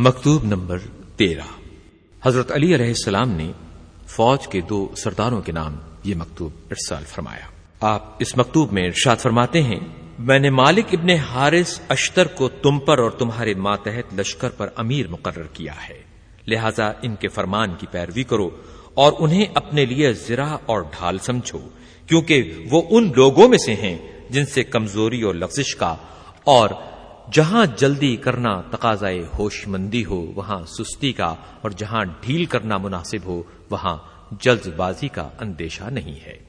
مکتوب نمبر تیرہ۔ حضرت علی علیہ السلام نے فوج کے دو سرداروں کے نام یہ مکتوب ارسال فرمایا۔ آپ اس مکتوب میں ارشاد فرماتے ہیں، میں نے مالک ابن حارث اشتر کو تم پر اور تمہارے ماتحت لشکر پر امیر مقرر کیا ہے۔ لہذا ان کے فرمان کی پیروی کرو اور انہیں اپنے لیے زرا اور ڈھال سمجھو، کیونکہ وہ ان لوگوں میں سے ہیں جن سے کمزوری اور لفزش کا اور جہاں جلدی کرنا تقاضائے ہوش مندی ہو، وہاں سستی کا اور جہاں ڈھیل کرنا مناسب ہو، وہاں جلد بازی کا اندیشہ نہیں ہے۔